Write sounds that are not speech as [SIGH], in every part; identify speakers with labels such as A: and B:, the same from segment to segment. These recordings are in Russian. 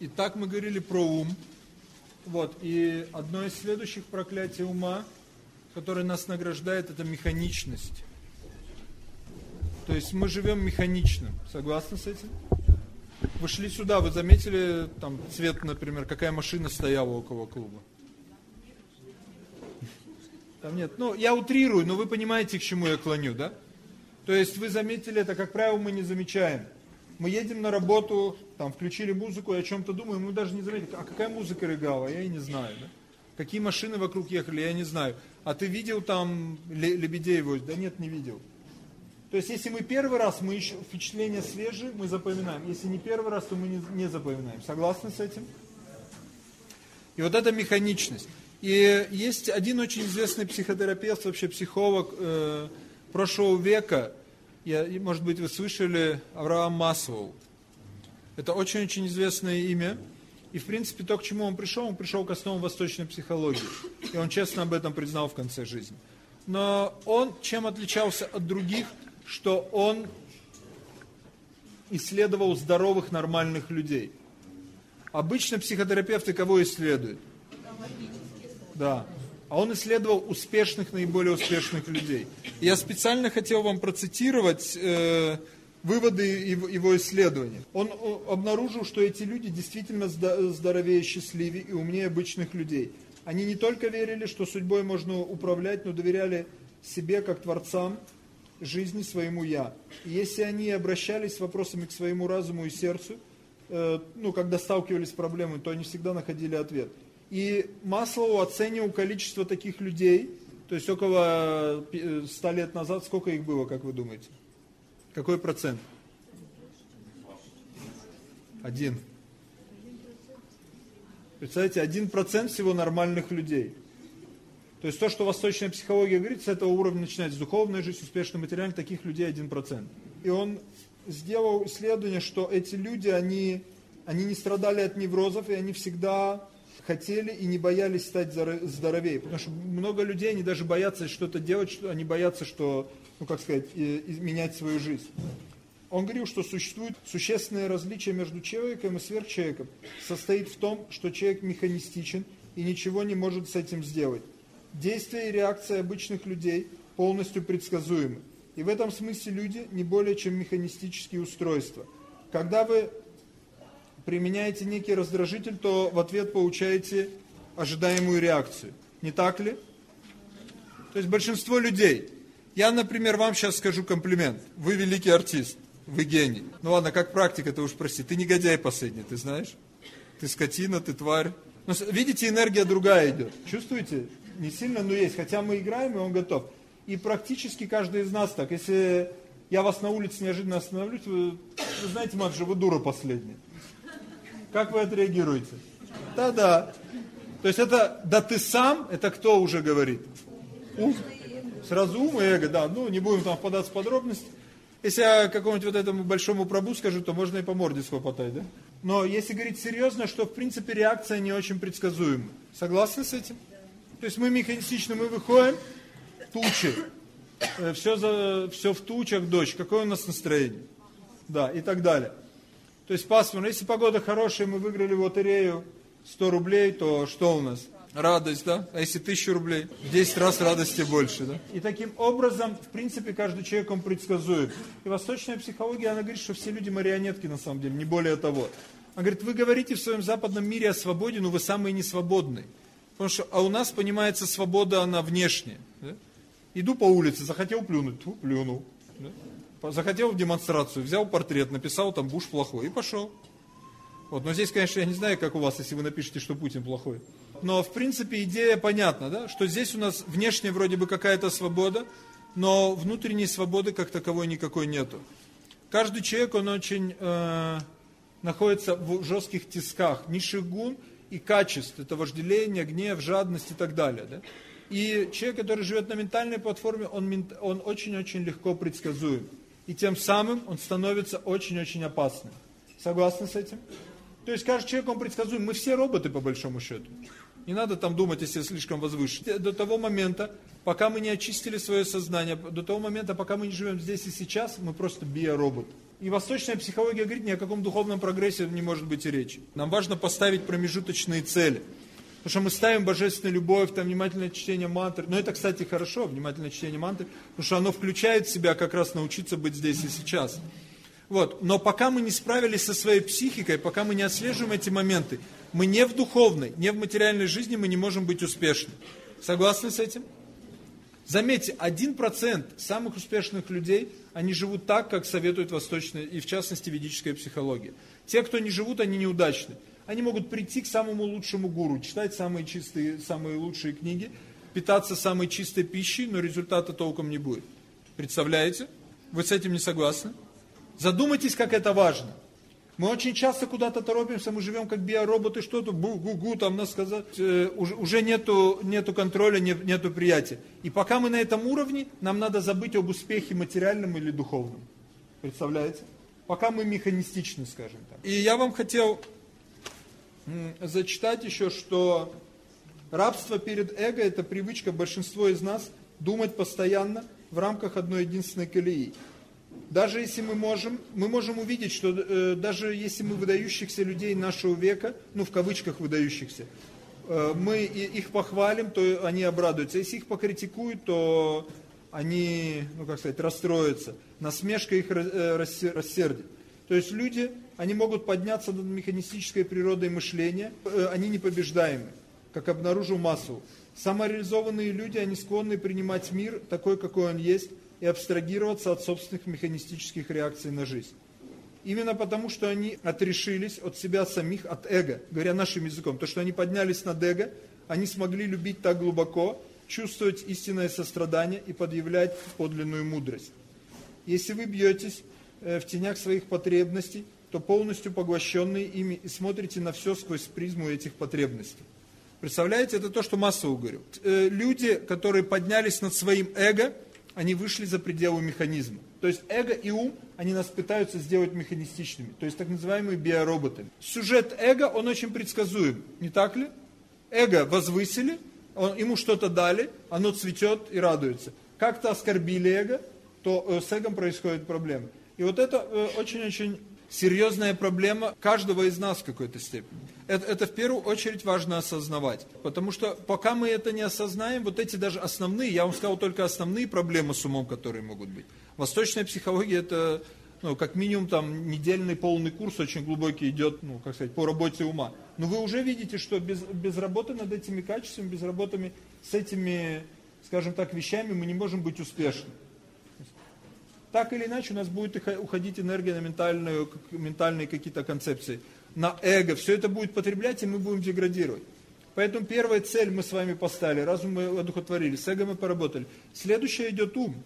A: И так мы говорили про ум. Вот, и одно из следующих проклятий ума, которое нас награждает, это механичность. То есть мы живем механично. Согласны с этим? Вы шли сюда, вы заметили там цвет, например, какая машина стояла около клуба? Там нет. Ну, я утрирую, но вы понимаете, к чему я клоню, да? То есть вы заметили это, как правило, мы не замечаем. Мы едем на работу, там включили музыку и о чем-то думаем, мы даже не заметили, а какая музыка играла, я и не знаю, да? Какие машины вокруг ехали, я не знаю. А ты видел там лебедей возле? Да нет, не видел. То есть, если мы первый раз, мы еще впечатления свежие, мы запоминаем. Если не первый раз, то мы не, не запоминаем. Согласны с этим? И вот эта механичность. И есть один очень известный психотерапевт, вообще психолог э, прошлого века, я, может быть вы слышали, Авраам Масвелл. Это очень-очень известное имя. И в принципе то, к чему он пришел, он пришел к основам восточной психологии. И он честно об этом признал в конце жизни. Но он чем отличался от других, что он исследовал здоровых, нормальных людей. Обычно психотерапевты кого исследуют? Да. А он исследовал успешных, наиболее успешных людей. Я специально хотел вам процитировать э, выводы его, его исследования. Он обнаружил, что эти люди действительно здоровее, счастливее и умнее обычных людей. Они не только верили, что судьбой можно управлять, но доверяли себе как творцам жизни своему «я». И если они обращались с вопросами к своему разуму и сердцу, э, ну, когда сталкивались с проблемой, то они всегда находили ответ – и Маслоу оценивал количество таких людей, то есть около 100 лет назад, сколько их было, как вы думаете? Какой процент? Один. Представляете, один процент всего нормальных людей. То есть то, что восточная психология говорит, с этого уровня начинается духовная жизнь, успешный материальный, таких людей один процент. И он сделал исследование, что эти люди, они, они не страдали от неврозов, и они всегда хотели и не боялись стать здоровее. Потому что много людей, они даже боятся что-то делать, что они боятся, что, ну как сказать, менять свою жизнь. Он говорил, что существует существенное различие между человеком и сверхчеловеком. Состоит в том, что человек механистичен и ничего не может с этим сделать. Действия и реакции обычных людей полностью предсказуемы. И в этом смысле люди не более чем механистические устройства. Когда вы применяете некий раздражитель, то в ответ получаете ожидаемую реакцию. Не так ли? То есть большинство людей. Я, например, вам сейчас скажу комплимент. Вы великий артист, вы гений. Ну ладно, как практика, ты уж прости. Ты негодяй последний, ты знаешь? Ты скотина, ты тварь. Но, видите, энергия другая идет. Чувствуете? Не сильно, но есть. Хотя мы играем, и он готов. И практически каждый из нас так. Если я вас на улице неожиданно остановлюсь, вы, вы знаете, Макс, вы дура последняя. Как вы отреагируете? Да-да. То есть это, да ты сам, это кто уже говорит? Ум. Сразу ум и эго, да. Ну, не будем там впадаться в подробности. Если я какому-нибудь вот этому большому пробу скажу, то можно и по морде схлопотать, да? Но если говорить серьезно, что в принципе реакция не очень предсказуема. Согласны с этим? То есть мы механистично, мы выходим, тучи, все, за, все в тучах, дождь, какое у нас настроение? Да, и так далее. То есть пасмурно. Если погода хорошая, мы выиграли в лотерею 100 рублей, то что у нас? Радость, да? А если 1000 рублей? В 10 раз радости больше, да? И таким образом, в принципе, каждый человек, он предсказует. И восточная психология, она говорит, что все люди марионетки на самом деле, не более того. Она говорит, вы говорите в своем западном мире о свободе, но вы самые несвободные. Потому что, а у нас понимается свобода, она внешняя. Да? Иду по улице, захотел плюнуть, тьфу, плюнул. Да? Захотел в демонстрацию, взял портрет, написал там Буш плохой и пошел. Вот, но здесь, конечно, я не знаю, как у вас, если вы напишете, что Путин плохой. Но, в принципе, идея понятна, да, что здесь у нас внешне вроде бы какая-то свобода, но внутренней свободы как таковой никакой нету. Каждый человек, он очень э, находится в жестких тисках, низших гун и качеств. Это вожделение, гнев, жадность и так далее. Да? И человек, который живет на ментальной платформе, он очень-очень легко предсказуем и тем самым он становится очень-очень опасным. Согласны с этим? То есть каждый человек, он предсказуем. Мы все роботы, по большому счету. Не надо там думать, если слишком возвышен. До того момента, пока мы не очистили свое сознание, до того момента, пока мы не живем здесь и сейчас, мы просто биоробот. И восточная психология говорит, ни о каком духовном прогрессе не может быть и речи. Нам важно поставить промежуточные цели. Потому что мы ставим божественную любовь, там внимательное чтение мантры. Но это, кстати, хорошо, внимательное чтение мантры, потому что оно включает в себя как раз научиться быть здесь и сейчас. Вот. Но пока мы не справились со своей психикой, пока мы не отслеживаем эти моменты, мы не в духовной, не в материальной жизни, мы не можем быть успешны. Согласны с этим? Заметьте, один процент самых успешных людей, они живут так, как советует восточная и в частности ведическая психология. Те, кто не живут, они неудачны. Они могут прийти к самому лучшему гуру, читать самые чистые, самые лучшие книги, питаться самой чистой пищей, но результата толком не будет. Представляете? Вы с этим не согласны? Задумайтесь, как это важно. Мы очень часто куда-то торопимся, мы живем как биороботы, что-то, бу-гу-гу, там нас сказать, э, уже, уже нету, нету контроля, нет, нету приятия. И пока мы на этом уровне, нам надо забыть об успехе материальном или духовном. Представляете? Пока мы механистичны, скажем так. И я вам хотел зачитать еще, что рабство перед эго – это привычка большинства из нас думать постоянно в рамках одной единственной колеи даже если мы можем, мы можем увидеть, что э, даже если мы выдающихся людей нашего века, ну в кавычках выдающихся, э, мы их похвалим, то они обрадуются. Если их покритикуют, то они, ну как сказать, расстроятся. Насмешка их э, рассердит. То есть люди, они могут подняться над механистической природой мышления, э, они непобеждаемы, как обнаружил Массу. Самореализованные люди, они склонны принимать мир такой, какой он есть, и абстрагироваться от собственных механистических реакций на жизнь. Именно потому, что они отрешились от себя самих, от эго, говоря нашим языком. То, что они поднялись над эго, они смогли любить так глубоко, чувствовать истинное сострадание и подъявлять подлинную мудрость. Если вы бьетесь э, в тенях своих потребностей, то полностью поглощенные ими и смотрите на все сквозь призму этих потребностей. Представляете, это то, что Массоу говорил. Э, люди, которые поднялись над своим эго, они вышли за пределы механизма. То есть эго и ум, они нас пытаются сделать механистичными, то есть так называемые биороботами. Сюжет эго, он очень предсказуем, не так ли? Эго возвысили, он, ему что-то дали, оно цветет и радуется. Как-то оскорбили эго, то э, с эгом происходят проблемы. И вот это э, очень-очень серьезная проблема каждого из нас в какой-то степени. Это, это в первую очередь важно осознавать. Потому что пока мы это не осознаем, вот эти даже основные, я вам сказал только основные проблемы с умом, которые могут быть. Восточная психология это, ну, как минимум там недельный полный курс очень глубокий идет, ну, как сказать, по работе ума. Но вы уже видите, что без, без работы над этими качествами, без работы с этими, скажем так, вещами мы не можем быть успешны так или иначе у нас будет уходить энергия на ментальную, ментальные какие-то концепции, на эго. Все это будет потреблять, и мы будем деградировать. Поэтому первая цель мы с вами поставили, разум мы одухотворили, с эго мы поработали. Следующее идет ум.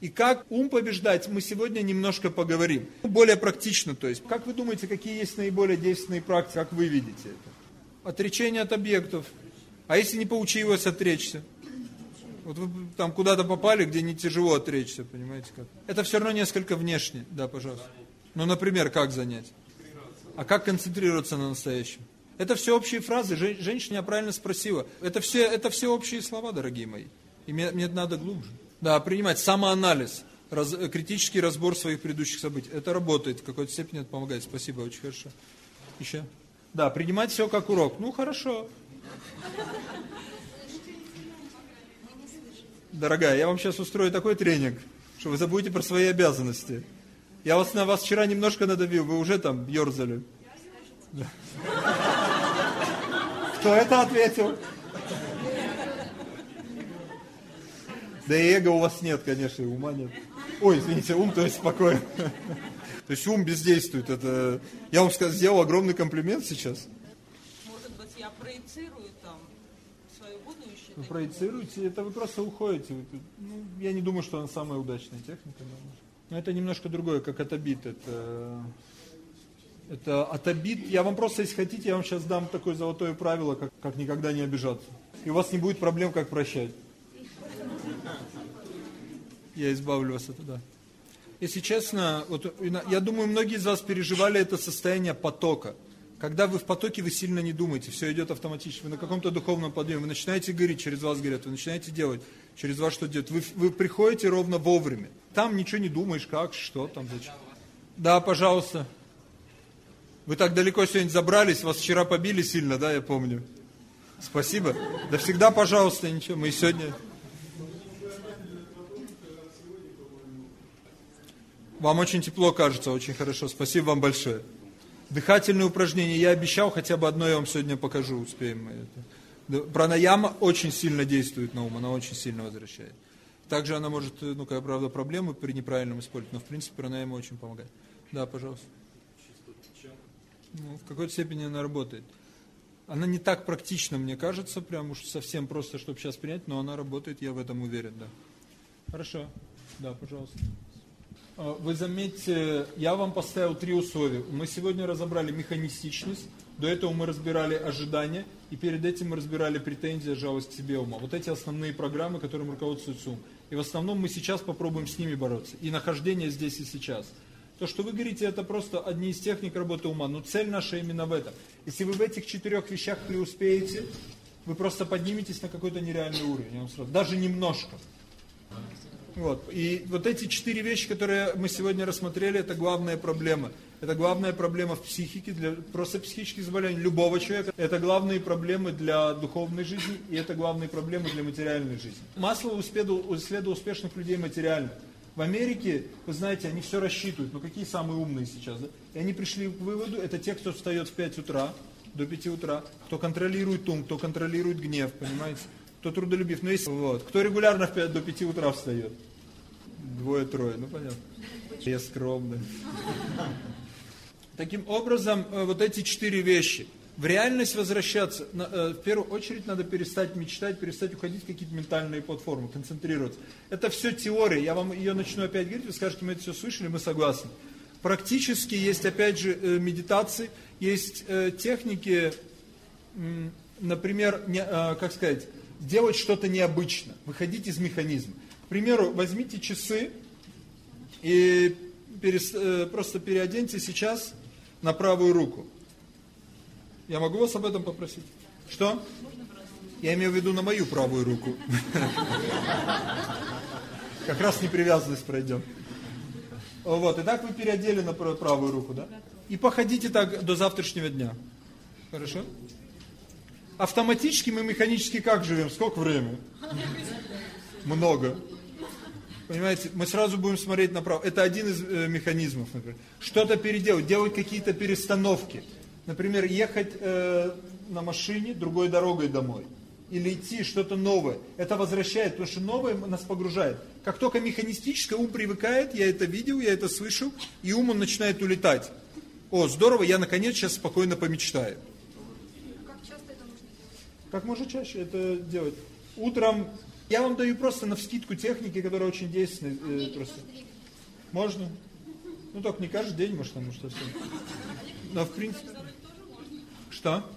A: И как ум побеждать, мы сегодня немножко поговорим. Более практично, то есть. Как вы думаете, какие есть наиболее действенные практики, как вы видите это? Отречение от объектов. А если не получилось отречься? Вот вы там куда-то попали, где не тяжело отречься, понимаете как? Это все равно несколько внешне, да, пожалуйста. Ну, например, как занять? А как концентрироваться на настоящем? Это все общие фразы. Женщина правильно спросила. Это все, это все общие слова, дорогие мои. И мне, мне надо глубже. Да, принимать самоанализ, раз, критический разбор своих предыдущих событий. Это работает, в какой-то степени это помогает. Спасибо, очень хорошо. Еще? Да, принимать все как урок. Ну, хорошо. Дорогая, я вам сейчас устрою такой тренинг, что вы забудете про свои обязанности. Я вас на вас вчера немножко надавил, вы уже там ерзали. Кто это ответил? Да и эго у вас нет, конечно, ума нет. Ой, извините, ум, то есть спокойно. То есть ум бездействует. Это... Я вам сказал, сделал огромный комплимент сейчас.
B: Может быть, я проецирую
A: вы проецируете, это вы просто уходите. Ну, я не думаю, что она самая удачная техника. Но это немножко другое, как от обид. Это, это от обид. Я вам просто, если хотите, я вам сейчас дам такое золотое правило, как, как никогда не обижаться. И у вас не будет проблем, как прощать. Я избавлю вас от этого. Если честно, вот, я думаю, многие из вас переживали это состояние потока. Когда вы в потоке, вы сильно не думаете, все идет автоматически. Вы на каком-то духовном подъеме, вы начинаете говорить, через вас говорят, вы начинаете делать, через вас что делать. Вы, вы приходите ровно вовремя. Там ничего не думаешь, как, что там, зачем. Да, пожалуйста. Вы так далеко сегодня забрались, вас вчера побили сильно, да, я помню. Спасибо. Да всегда, пожалуйста, ничего, мы сегодня... Вам очень тепло кажется, очень хорошо. Спасибо вам большое. Дыхательные упражнения. Я обещал, хотя бы одно я вам сегодня покажу, успеем это. Пранаяма очень сильно действует на ум, она очень сильно возвращает. Также она может, ну, как правда, проблемы при неправильном использовании, но в принципе пранаяма очень помогает. Да, пожалуйста. Ну, в какой-то степени она работает. Она не так практична, мне кажется, прям уж совсем просто, чтобы сейчас принять, но она работает, я в этом уверен, да. Хорошо. Да, пожалуйста. А, вы заметьте, я вам поставил три условия. Мы сегодня разобрали механистичность, до этого мы разбирали ожидания, и перед этим мы разбирали претензии, жалость к себе ума. Вот эти основные программы, которым руководствуется ум. И в основном мы сейчас попробуем с ними бороться. И нахождение здесь и сейчас. То, что вы говорите, это просто одни из техник работы ума. Но цель наша именно в этом. Если вы в этих четырех вещах преуспеете, вы просто подниметесь на какой-то нереальный уровень. Я вам сразу, даже немножко. Вот. И вот эти четыре вещи, которые мы сегодня рассмотрели, это главная проблема. Это главная проблема в психике, для просто психических заболеваний любого человека. Это главные проблемы для духовной жизни, и это главные проблемы для материальной жизни. Масло исследовал успешных людей материально. В Америке, вы знаете, они все рассчитывают, но ну, какие самые умные сейчас, да? И они пришли к выводу, это те, кто встает в 5 утра, до 5 утра, кто контролирует ум, кто контролирует гнев, понимаете? Кто трудолюбив. Но есть, вот, кто регулярно в 5, до 5 утра встает? Двое-трое, ну понятно. Я скромный. Таким образом, э, вот эти четыре вещи – в реальность возвращаться, э, в первую очередь надо перестать мечтать, перестать уходить в какие-то ментальные платформы, концентрироваться. Это все теория, я вам ее начну опять говорить, вы скажете, мы это все слышали, мы согласны. Практически есть опять же э, медитации, есть техники, например, как сказать, делать что-то необычно, выходить из механизма. К примеру, возьмите часы и просто переоденьте сейчас на правую руку. Я могу вас об этом попросить? Что? Я имею в виду на мою правую руку. [LAUGHS] Как раз непривязанность пройдем. Вот, и так вы переодели на правую руку, да? И походите так до завтрашнего дня. Хорошо? Автоматически мы механически как живем? Сколько времени? Много. Понимаете, мы сразу будем смотреть направо. Это один из э, механизмов, например. Что-то переделать, делать какие-то перестановки. Например, ехать э, на машине другой дорогой домой. Или идти что-то новое. Это возвращает, потому что новое нас погружает. Как только механистическое ум привыкает, я это видел, я это слышал, и ум он начинает улетать. О, здорово, я наконец сейчас спокойно помечтаю. Как часто это нужно делать? Как можно чаще это делать? Утром, я вам даю просто на вскидку техники, которые очень действенны. Э, просто. Можно? Ну, только не каждый день, может, потому что все. Но в принципе... Что?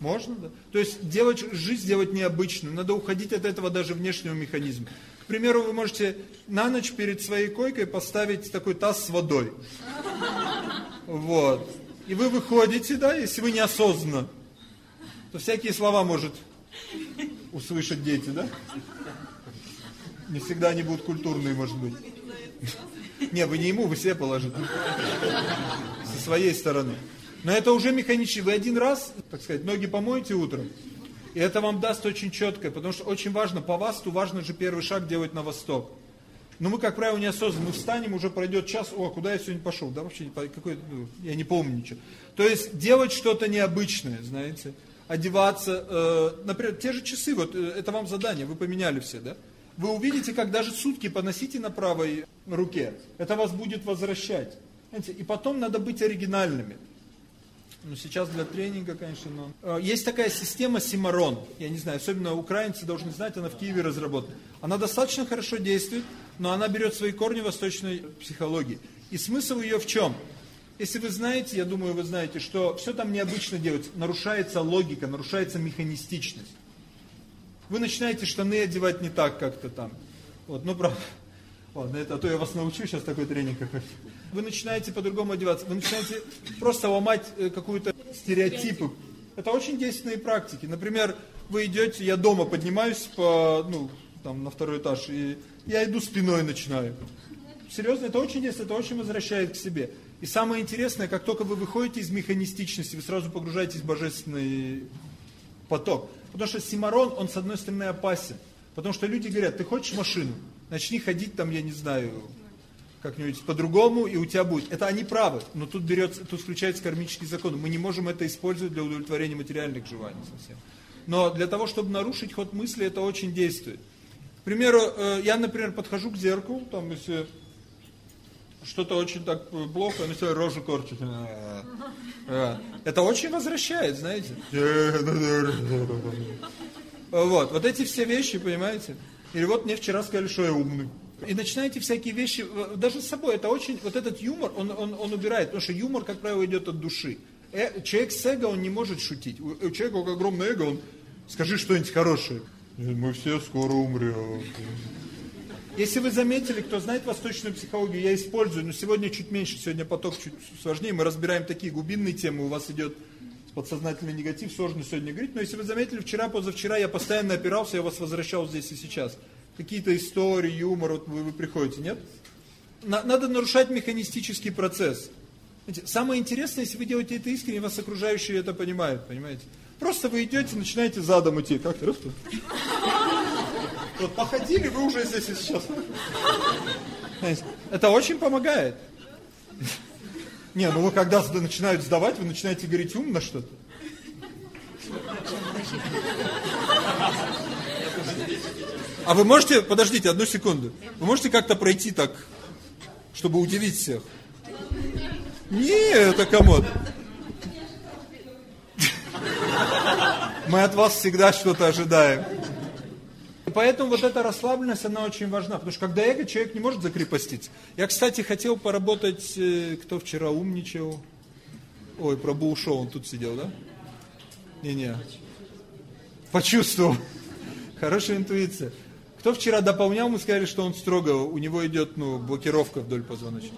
A: Можно, да. То есть делать, жизнь делать необычную. Надо уходить от этого даже внешнего механизма. К примеру, вы можете на ночь перед своей койкой поставить такой таз с водой. [LAUGHS] Вот. И вы выходите, да, если вы неосознанно, то всякие слова может услышать дети, да? Не всегда они будут культурные, может быть. Не, вы не ему, вы себе положите. Со своей стороны. Но это уже механически. Вы один раз, так сказать, ноги помоете утром, и это вам даст очень четко, потому что очень важно, по вас, то важно же первый шаг делать на восток. Но мы, как правило, неосознанно. Мы встанем, уже пройдет час, о, куда я сегодня пошел? Да вообще, какой, ну, я не помню ничего. То есть, делать что-то необычное, знаете. Одеваться, э, например, те же часы, вот э, это вам задание, вы поменяли все, да? Вы увидите, как даже сутки поносите на правой руке. Это вас будет возвращать. Знаете, и потом надо быть оригинальными. Ну, сейчас для тренинга, конечно, но... Э, есть такая система Симарон. Я не знаю, особенно украинцы должны знать, она в Киеве разработана. Она достаточно хорошо действует, но она берет свои корни восточной психологии. И смысл ее в чем? Если вы знаете, я думаю, вы знаете, что все там необычно делается. Нарушается логика, нарушается механистичность. Вы начинаете штаны одевать не так как-то там. Вот, ну, правда. Ладно, это, а то я вас научу сейчас такой тренинг какой-то вы начинаете по-другому одеваться, вы начинаете просто ломать э, какую-то стереотипы. Это очень действенные практики. Например, вы идете, я дома поднимаюсь по, ну, там, на второй этаж, и я иду спиной начинаю. Серьезно, это очень действует, это очень возвращает к себе. И самое интересное, как только вы выходите из механистичности, вы сразу погружаетесь в божественный поток. Потому что симарон, он с одной стороны опасен. Потому что люди говорят, ты хочешь машину? Начни ходить там, я не знаю, как-нибудь по-другому, и у тебя будет. Это они правы, но тут берется, тут включается кармический закон. Мы не можем это использовать для удовлетворения материальных желаний совсем. Но для того, чтобы нарушить ход мысли, это очень действует. К примеру, э, я, например, подхожу к зеркалу, там, если что-то очень так плохо, я начинаю рожу корчить. Э, это очень возвращает, знаете. Вот, вот эти все вещи, понимаете? Или вот мне вчера сказали, что я умный. И начинаете всякие вещи, даже с собой, это очень, вот этот юмор, он, он, он убирает, потому что юмор, как правило, идет от души. Э, человек с эго, он не может шутить. У, у человека огромное эго, он, скажи что-нибудь хорошее. Мы все скоро умрем. Если вы заметили, кто знает восточную психологию, я использую, но сегодня чуть меньше, сегодня поток чуть сложнее, мы разбираем такие глубинные темы, у вас идет подсознательный негатив, сложно сегодня говорить, но если вы заметили, вчера, позавчера я постоянно опирался, я вас возвращал здесь и сейчас какие-то истории, юмор, вот вы, вы приходите, нет? Надо нарушать механистический процесс. Знаете, самое интересное, если вы делаете это искренне, вас окружающие это понимают, понимаете? Просто вы идете, начинаете задом идти. Как ты, Ростов? Вот походили, вы уже здесь и сейчас. Это очень помогает. Не, ну вы когда начинают сдавать, вы начинаете говорить умно что-то. А вы можете, подождите одну секунду, вы можете как-то пройти так, чтобы удивить всех? Не, это комод. Мы от вас всегда что-то ожидаем. Поэтому вот эта расслабленность, она очень важна. Потому что когда эго, человек не может закрепоститься. Я, кстати, хотел поработать, э, кто вчера умничал. Ой, про Булшоу, он тут сидел, да? Не-не. Почувствовал. [LAUGHS] Хорошая интуиция. Кто вчера дополнял, мы сказали, что он строго, у него идет ну, блокировка вдоль позвоночника.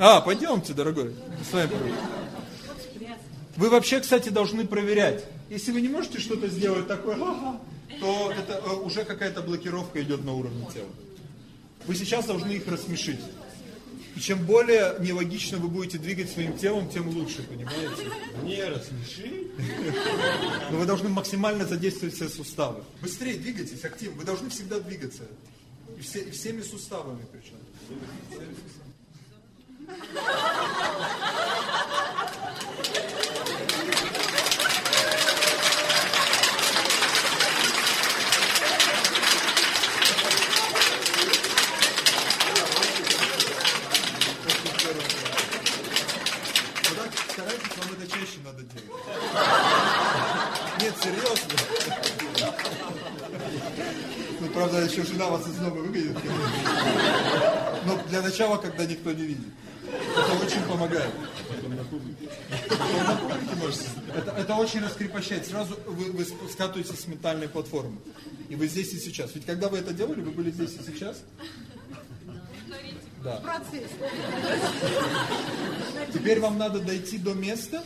A: А, пойдемте, дорогой. С вами Вы вообще, кстати, должны проверять. Если вы не можете что-то сделать такое, то это э, уже какая-то блокировка идет на уровне тела. Вы сейчас должны их рассмешить. И чем более нелогично вы будете двигать своим телом, тем лучше, понимаете?
C: Не рассмеши.
A: Но вы должны максимально задействовать все суставы. Быстрее двигайтесь, активно. Вы должны всегда двигаться. И, все, и всеми суставами причем. Всеми правда, еще жена вас из снова выглядит. Но для начала, когда никто не видит. Это очень помогает. Это, это очень раскрепощает. Сразу вы, вы скатываетесь с ментальной платформы. И вы здесь и сейчас. Ведь когда вы это делали, вы были здесь и сейчас? Да. Теперь вам надо дойти до места,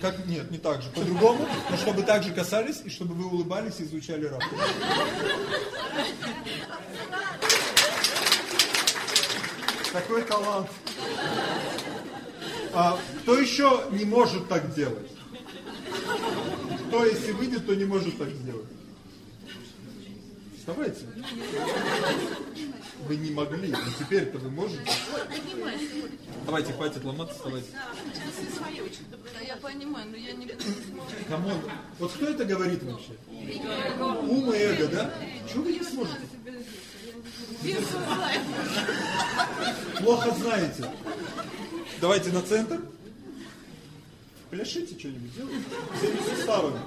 A: как нет, не так же, по-другому, но чтобы так же касались, и чтобы вы улыбались и изучали раб. Такой талант. А, кто еще не может так делать? Кто, если выйдет, то не может так сделать? Вставайте. Вы не могли, но теперь-то вы можете. Давайте, хватит ломаться, вставайте.
B: Я понимаю, но я не
A: Come on, вот кто это говорит вообще? Ум и эго, да? Чего вы не сможете? Плохо знаете. Давайте на центр. Пляшите что-нибудь, делайте. Всеми суставами.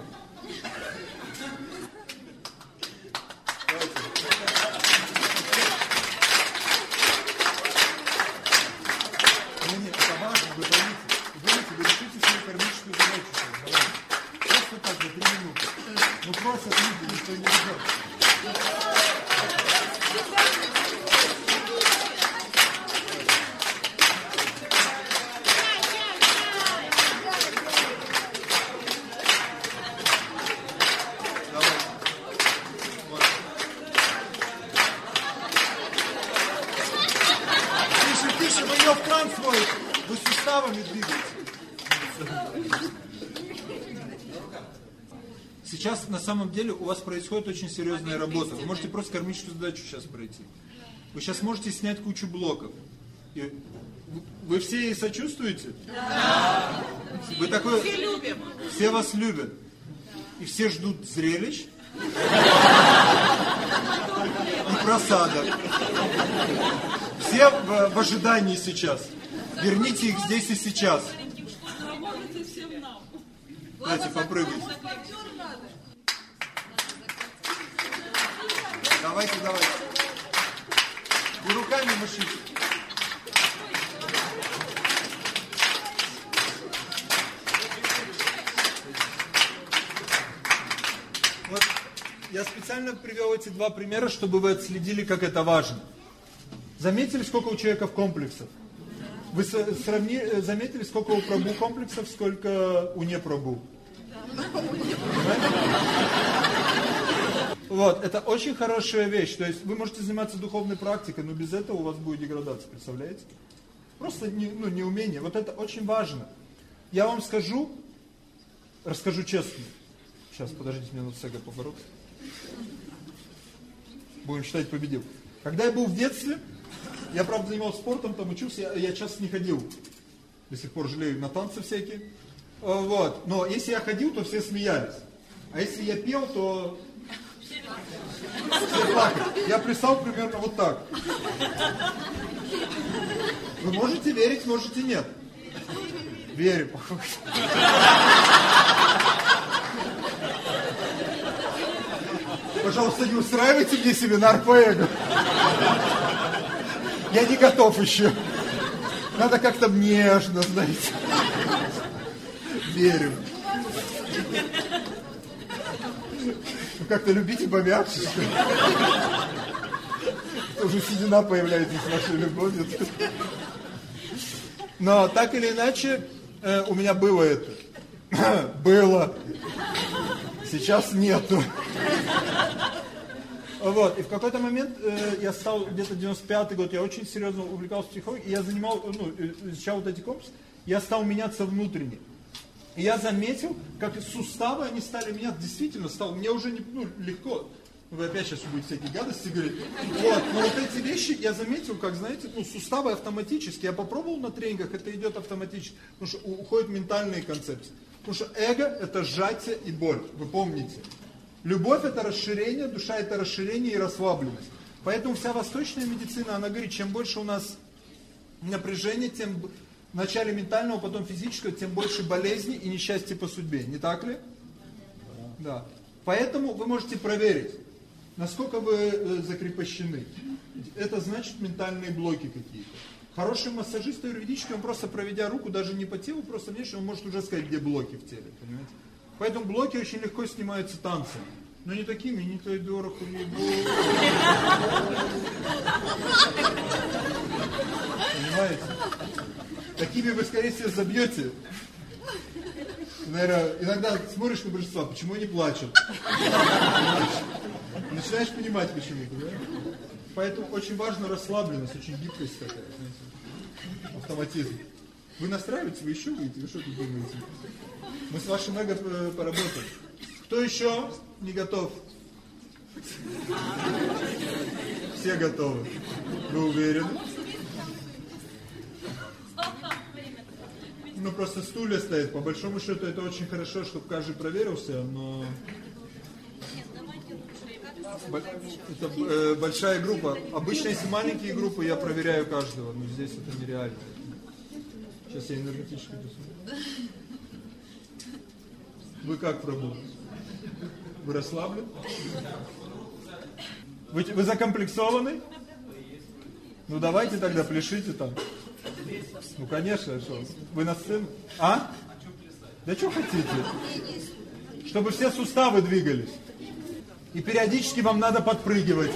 A: Самом деле у вас происходит очень серьезная работа. Вы можете просто кармическую задачу сейчас пройти. Вы сейчас можете снять кучу блоков. И вы все ей сочувствуете? Да. Вы такой... Все любим. Все вас любят. И все ждут зрелищ. И просадок. Все в, в ожидании сейчас. Верните их здесь и сейчас. Давайте попрыгайте. Давайте, давайте. И руками машите. Вот я специально привел эти два примера, чтобы вы отследили, как это важно. Заметили, сколько у человека комплексов? Вы сравни, заметили, сколько у пробу комплексов, сколько у непробу? Вот, это очень хорошая вещь. То есть вы можете заниматься духовной практикой, но без этого у вас будет деградация, представляете? Просто не, ну, неумение. Вот это очень важно. Я вам скажу, расскажу честно. Сейчас, подождите, мне надо с эго побороться. Будем считать, победил. Когда я был в детстве, я, правда, занимался спортом, там учился, я, я часто не ходил. До сих пор жалею на танцы всякие. А, вот. Но если я ходил, то все смеялись. А если я пел, то. Я плясал примерно вот так. Вы можете верить, можете нет. Верю. Пожалуйста, не устраивайте мне семинар по эго. Я не готов еще. Надо как-то нежно, знаете. Верю. Вы как-то любите помягче, что? Уже седина появляется с вашей любовью. Но так или иначе, э, у меня было это. [COUGHS] было. Сейчас нету. Вот, и в какой-то момент э, я стал, где-то 95-й год, я очень серьезно увлекался психологией, я занимал, ну, изучал вот эти комплексы, я стал меняться внутренне. И я заметил, как суставы, они стали меняться, действительно стал, мне уже не, ну, легко, вы опять сейчас будете всякие гадости говорить. Вот, но вот эти вещи я заметил, как, знаете, ну, суставы автоматически, я попробовал на тренингах, это идет автоматически, потому что уходят ментальные концепции. Потому что эго – это сжатие и боль, вы помните. Любовь это расширение, душа это расширение и расслабленность. Поэтому вся восточная медицина, она говорит, чем больше у нас напряжения, тем в начале ментального, потом физического, тем больше болезней и несчастья по судьбе. Не так ли? Да. Поэтому вы можете проверить, насколько вы э, закрепощены. Это значит ментальные блоки какие-то. Хороший массажист юридический, он просто проведя руку, даже не по телу, просто внешне, он может уже сказать, где блоки в теле. Понимаете? Поэтому блоки очень легко снимаются танцем. Но не такими, не той дороху, не Понимаете? Такими вы, скорее всего, забьете. Наверное, иногда смотришь на большинство, почему они плачут. Начинаешь понимать, почему. Да? Поэтому очень важна расслабленность, очень гибкость такая. Знаете, автоматизм. Вы настраиваете, вы еще выйдете, вы что тут думаете? Мы с вашим эго э, поработаем. Кто еще не готов? Все готовы. Вы уверены? Ну, просто стулья стоит. По большому счету, это очень хорошо, чтобы каждый проверился, но... Это э, большая группа. Обычно, если маленькие группы, я проверяю каждого, но здесь это нереально. Сейчас я энергетически вы как пробовали? Вы расслаблены? Вы, вы закомплексованы? Ну давайте тогда пляшите там. Ну конечно, что? Вы на сцену? А? Да что хотите? Чтобы все суставы двигались. И периодически вам надо подпрыгивать.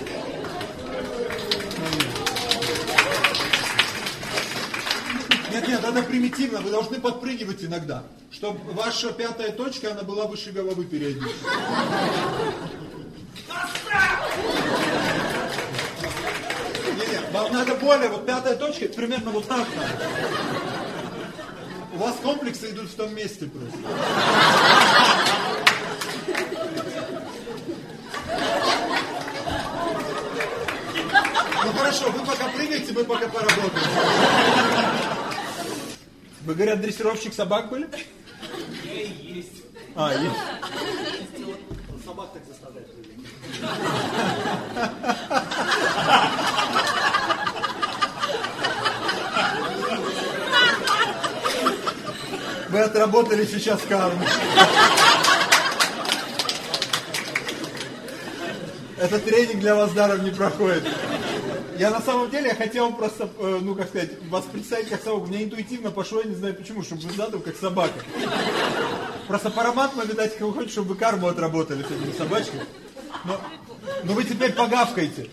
A: Нет, нет, она примитивно, вы должны подпрыгивать иногда, чтобы ваша пятая точка, она была выше головы. Нет, нет, вам надо более, вот пятая точка, примерно вот так надо. У вас комплексы идут в том месте просто. Ну хорошо, вы пока прыгаете, мы пока поработаем. Вы, говорят, дрессировщик собак были?
C: Есть.
A: А, есть.
C: Собак так заставляют.
A: Вы отработали сейчас карму. Этот тренинг для вас даром не проходит. Я на самом деле я хотел просто, э, ну как сказать, вас представить как собаку. Мне интуитивно пошло, я не знаю почему, чтобы вы задал как собака. Просто параматма, видать, хочет, чтобы вы карму отработали с этими собачками. Но, но вы теперь погавкаете.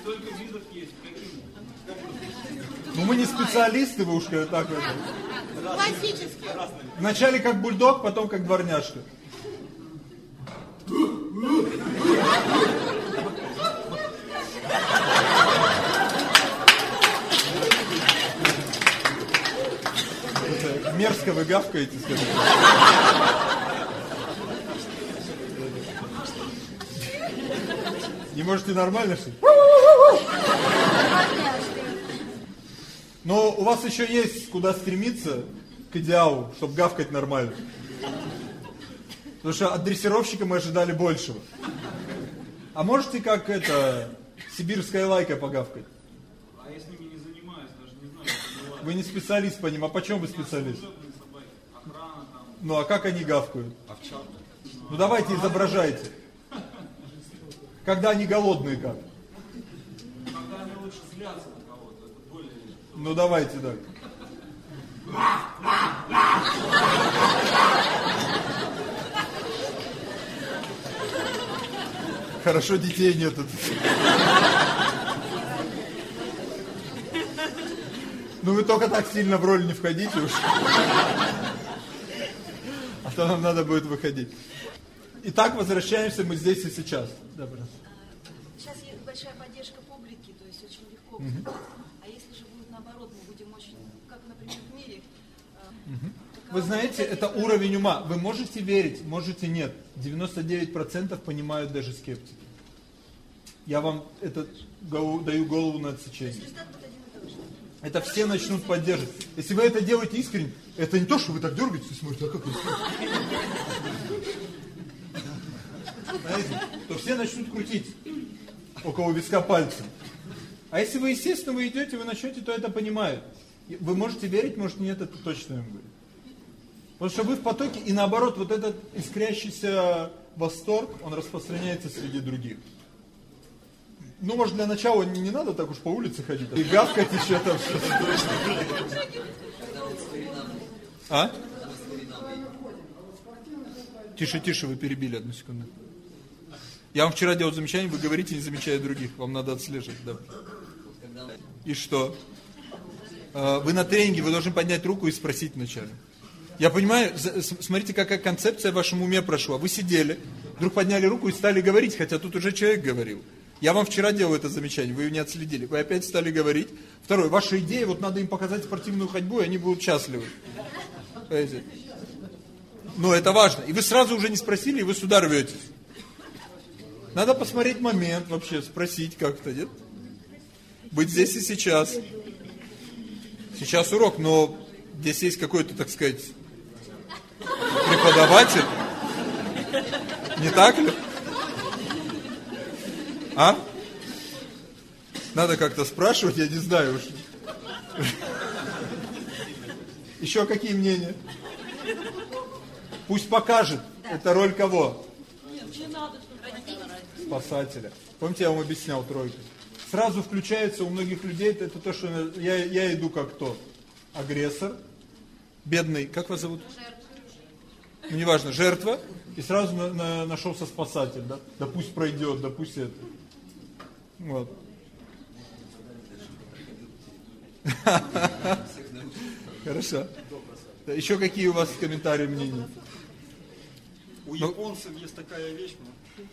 C: Столько видов есть. Какие?
A: Ну мы не специалисты, вы уж так это.
B: Классический.
A: Вначале как бульдог, потом как дворняжка. Это мерзко вы гавкаете, скажите. Не можете нормально что ли? Но у вас еще есть куда стремиться к идеалу, чтобы гавкать нормально. Потому что от дрессировщика мы ожидали большего. А можете как это, сибирская лайка погавкать?
C: А я с ними не занимаюсь, даже не знаю, как бывает.
A: Вы не специалист по ним, а почем вы специалист?
C: Охрана там,
A: Ну а как они гавкают?
C: овчарка.
A: Ну давайте изображайте. Когда они голодные как?
C: Когда они лучше злятся на кого-то, это более...
A: Ну давайте так. Хорошо детей нету. Ну вы только так сильно в роль не входите уж. А то нам надо будет выходить. Итак, возвращаемся мы здесь и сейчас. Да.
D: Сейчас есть большая поддержка публики, то есть очень легко. А если же будет наоборот, мы будем очень, как, например, в мире. э,
A: Вы знаете, это уровень ума. Вы можете верить, можете нет. 99% понимают даже скептики. Я вам это даю голову на отсечение.
D: Будет.
A: Это все начнут поддерживать. Если вы это делаете искренне, это не то, что вы так дергаетесь и смотрите, а как вы Знаете, то все начнут крутить около виска пальцем. А если вы естественно вы идете, вы начнете, то это понимают. Вы можете верить, может нет, это точно я вам говорю. Потому что вы в потоке, и наоборот, вот этот искрящийся восторг, он распространяется среди других. Ну, может, для начала не, не надо так уж по улице ходить, и гавкать еще там что-то. А? Тише, тише, вы перебили одну секунду. Я вам вчера делал замечание, вы говорите, не замечая других. Вам надо отслеживать, да. И что? А, Вы на тренинге, вы должны поднять руку и спросить вначале. Я понимаю, смотрите, какая концепция в вашем уме прошла. Вы сидели, вдруг подняли руку и стали говорить, хотя тут уже человек говорил. Я вам вчера делал это замечание, вы не отследили. Вы опять стали говорить. Второе, ваша идея, вот надо им показать спортивную ходьбу, и они будут счастливы. Но это важно. И вы сразу уже не спросили, и вы сюда рветесь. Надо посмотреть момент вообще, спросить как-то, нет? Быть здесь и сейчас. Сейчас урок, но здесь есть какой-то, так сказать, преподаватель. Не так ли? А? Надо как-то спрашивать, я не знаю уж. Еще какие мнения? Пусть покажет. Это роль кого? Спасателя. Помните, я вам объяснял тройку? Сразу включается у многих людей, это то, что я, я иду как кто? Агрессор, бедный, как вас зовут? Ну, неважно, жертва, и сразу на- на- нашелся спасатель, да? Да пусть пройдет, да пусть это. Вот. [LAUGHS] Хорошо. Да, Еще какие у вас комментарии, мнения?
E: У японцев есть такая вещь, ну,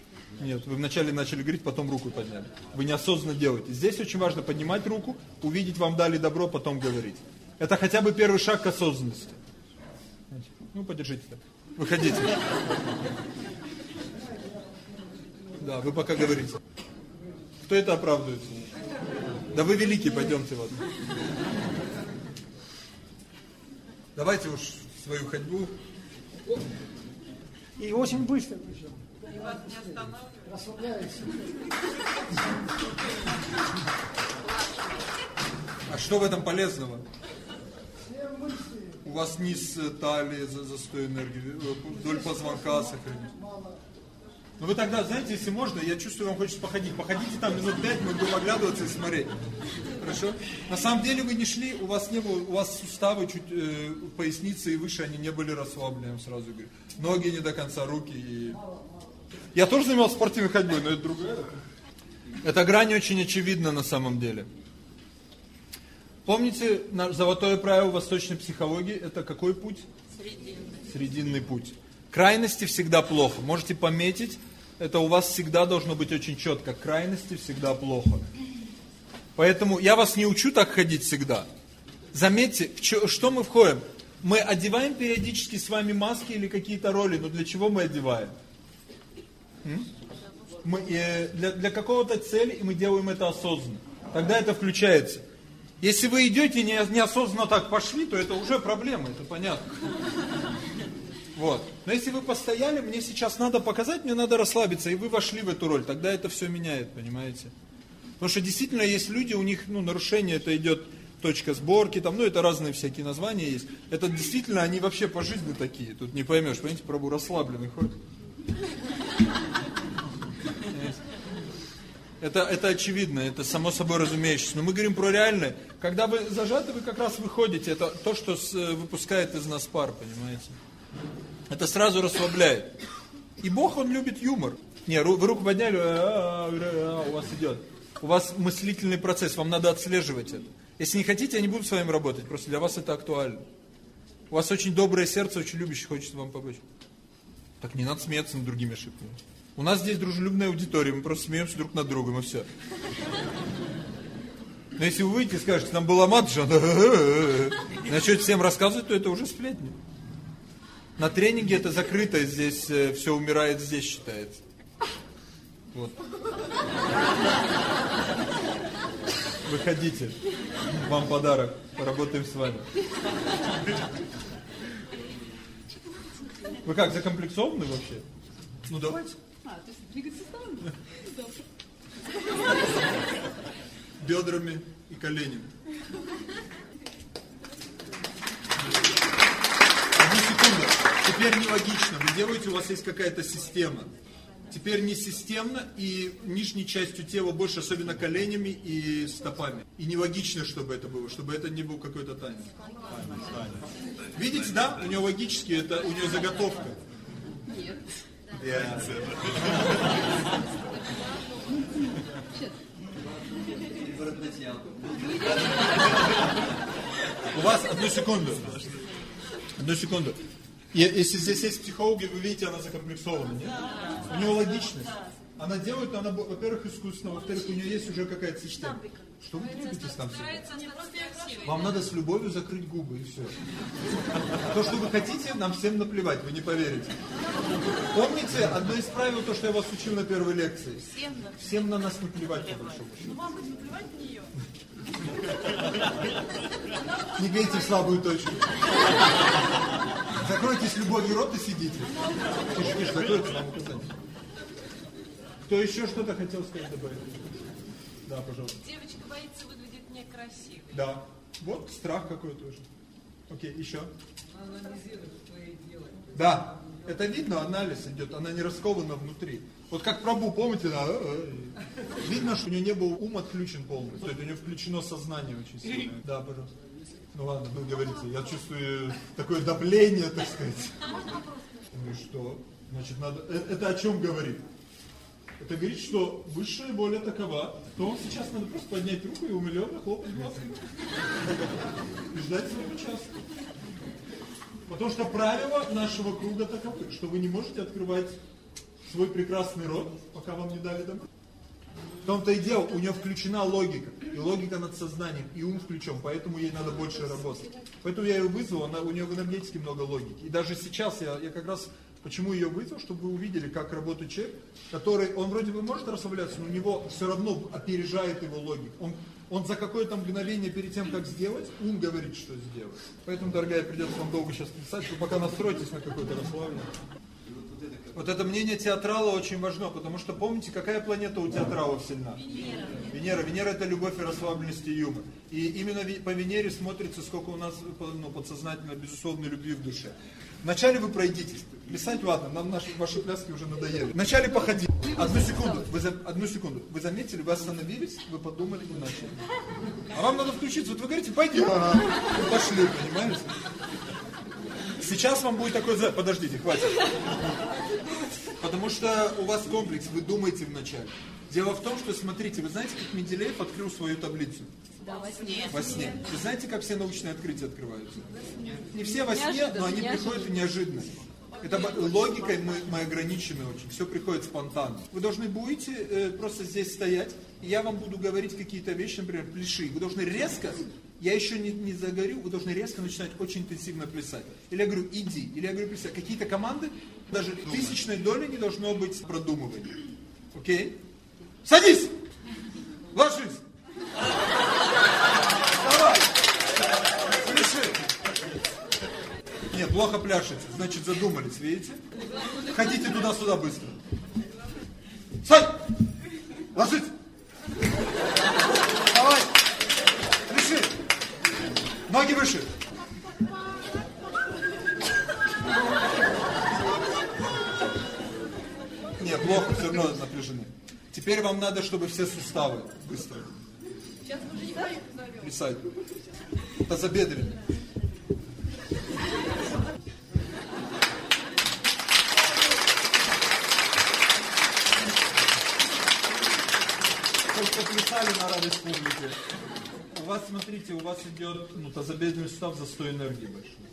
A: Нет, вы вначале начали говорить, потом руку подняли. Вы неосознанно делаете. Здесь очень важно поднимать руку, увидеть, вам дали добро, потом говорить. Это хотя бы первый шаг к осознанности. Ну, подержите так. Выходите. Да, вы пока говорите. Кто это оправдывается? Да вы великий, пойдемте вот. Давайте уж свою ходьбу.
F: И очень быстро причем.
B: И вас не останавливает.
F: Расслабляется.
A: А что в этом полезного? У вас низ э, талии за застой энергии, э, вдоль позвонка сохранить.
F: мало.
A: Ну вы тогда, знаете, если можно, я чувствую, вам хочется походить. Походите там минут пять, мы будем оглядываться и смотреть. Хорошо? На самом деле вы не шли, у вас не было, у вас суставы чуть, э, поясницы и выше, они не были расслаблены, сразу говорю. Ноги не до конца, руки и... Я тоже занимался спортивной ходьбой, но это другая. Эта грань очень очевидна на самом деле. Помните, золотое правило восточной психологии, это какой путь?
B: Срединный.
A: Срединный путь. Крайности всегда плохо. Можете пометить, это у вас всегда должно быть очень четко. Крайности всегда плохо. Поэтому я вас не учу так ходить всегда. Заметьте, в что мы входим? Мы одеваем периодически с вами маски или какие-то роли, но для чего мы одеваем? М? Мы, э, для, для какого-то цели, и мы делаем это осознанно. Тогда это включается. Если вы идете не, неосознанно так пошли, то это уже проблема, это понятно. Вот. Но если вы постояли, мне сейчас надо показать, мне надо расслабиться, и вы вошли в эту роль, тогда это все меняет, понимаете? Потому что действительно есть люди, у них ну, нарушение, это идет точка сборки, там, ну это разные всякие названия есть. Это действительно, они вообще по жизни такие, тут не поймешь, понимаете, пробу расслабленный ходит. Это, это очевидно, это само собой разумеющееся. Но мы говорим про реальное. Когда вы зажаты, вы как раз выходите. Это то, что с- э, выпускает из нас пар, понимаете? Это сразу расслабляет. И Бог, Он любит юмор. Не, вы руку подняли, а, а, а, у вас идет. У вас мыслительный процесс, вам надо отслеживать это. Если не хотите, я не буду с вами работать, просто для вас это актуально. У вас очень доброе сердце, очень любящее, хочет вам помочь. Так не надо смеяться над другими ошибками. У нас здесь дружелюбная аудитория, мы просто смеемся друг над другом, и все. Но если вы выйдете и скажете, там была матжа, [LAUGHS] начнете всем рассказывать, то это уже сплетни. На тренинге это закрыто, здесь э, все умирает, здесь считается. Вот. Выходите, вам подарок, поработаем с вами. Вы как, закомплексованы вообще? Ну давайте.
B: А, то есть двигаться стало?
A: бедрами и коленями. Одну секунду. Теперь нелогично. Вы делаете, у вас есть какая-то система. Теперь не системно и нижней частью тела больше, особенно коленями и стопами. И нелогично, чтобы это было, чтобы это не был какой-то танец. Видите, да? У нее логически, это у нее заготовка.
B: Нет.
A: Я- У вас, одну секунду. Одну секунду. Если здесь есть психологи, вы видите, она закомплексована, нет? У нее логичность. Она делает, она, во-первых, искусственно, во-вторых, у нее есть уже какая-то система. Что вы трепетесь там всегда? Вам надо с любовью закрыть губы и все. То, что вы хотите, нам всем наплевать, вы не поверите. Помните, одно из правил, то, что я вас учил на первой лекции?
D: Всем на-
A: Всем на нас наплевать, по большому счету.
D: Ну, вам хоть наплевать на нее?
A: Не бейте в слабую точку. Закройте с любовью рот и сидите. Тише, тише, закройте нам указание. Кто еще что-то хотел сказать добавить? Да, пожалуйста.
B: Девочка боится выглядеть некрасивой.
A: Да. Вот страх какой тоже. Окей, еще. Да. Это видно, анализ идет, она не раскована внутри. Вот как Прабу, помните, да? э, э. видно, что у нее не был ум отключен полностью. То есть у нее включено сознание очень сильно. Да, пожалуйста. Ну ладно, вы говорите, я чувствую такое давление, так сказать. Ну и что? Значит, надо... э, Это о чем говорит? Это говорит, что высшая воля такова, то он сейчас надо просто поднять руку и умиленно хлопать глазами. И ждать своего часа. Потому что правила нашего круга таковы, что вы не можете открывать свой прекрасный рот, пока вам не дали домой. В том-то и дело, у нее включена логика. И логика над сознанием, и ум включен, поэтому ей надо больше работать. Поэтому я ее вызвал, она, у нее в энергетике много логики. И даже сейчас я, я как раз, почему ее вызвал, чтобы вы увидели, как работает человек, который, он вроде бы может расслабляться, но у него все равно опережает его логику. Он, он за какое-то мгновение перед тем, как сделать, ум говорит, что сделать. Поэтому, дорогая, придется вам долго сейчас писать, вы пока настройтесь на какое-то расслабление. Вот это мнение театрала очень важно, потому что помните, какая планета у театралов сильна? Венера. Венера. Венера это любовь и расслабленность и юмор. И именно по Венере смотрится, сколько у нас ну, подсознательно безусловной любви в душе. Вначале вы пройдитесь. Писать, ладно, нам наши, ваши пляски уже надоели. Вначале походите. Одну секунду, вы, одну секунду. Вы заметили, вы остановились, вы подумали и начали. А вам надо включиться. Вот вы говорите, пойди. Ага. Вы пошли, понимаете? Сейчас вам будет такой... Подождите, хватит. Потому что у вас комплекс, вы думаете вначале. Дело в том, что, смотрите, вы знаете, как Менделеев открыл свою таблицу?
B: Да, во сне.
A: Во сне. Вы знаете, как все научные открытия открываются? Не все во сне, но они приходят неожиданно. Это логикой мы, мы ограничены очень. Все приходит спонтанно. Вы должны будете э, просто здесь стоять, и я вам буду говорить какие-то вещи, например, пляши. Вы должны резко, я еще не, не загорю, вы должны резко начинать очень интенсивно плясать. Или я говорю, иди. Или я говорю, плясать. Какие-то команды, даже тысячной доли не должно быть продумывания. Окей? Садись! Ложись! Давай! Пляши! Нет, плохо пляшете, значит задумались, видите? Ходите туда-сюда быстро. Стой! Ложись! Давай! Пляши! Ноги выше! Нет, плохо, все равно напряжены. Теперь вам надо, чтобы все суставы быстро.
B: Сейчас мы уже не знаем.
A: Писать. Тазобедренные. Поплясали на радость публики. У вас, смотрите, у вас идет ну, тазобедренный сустав застой энергии большой.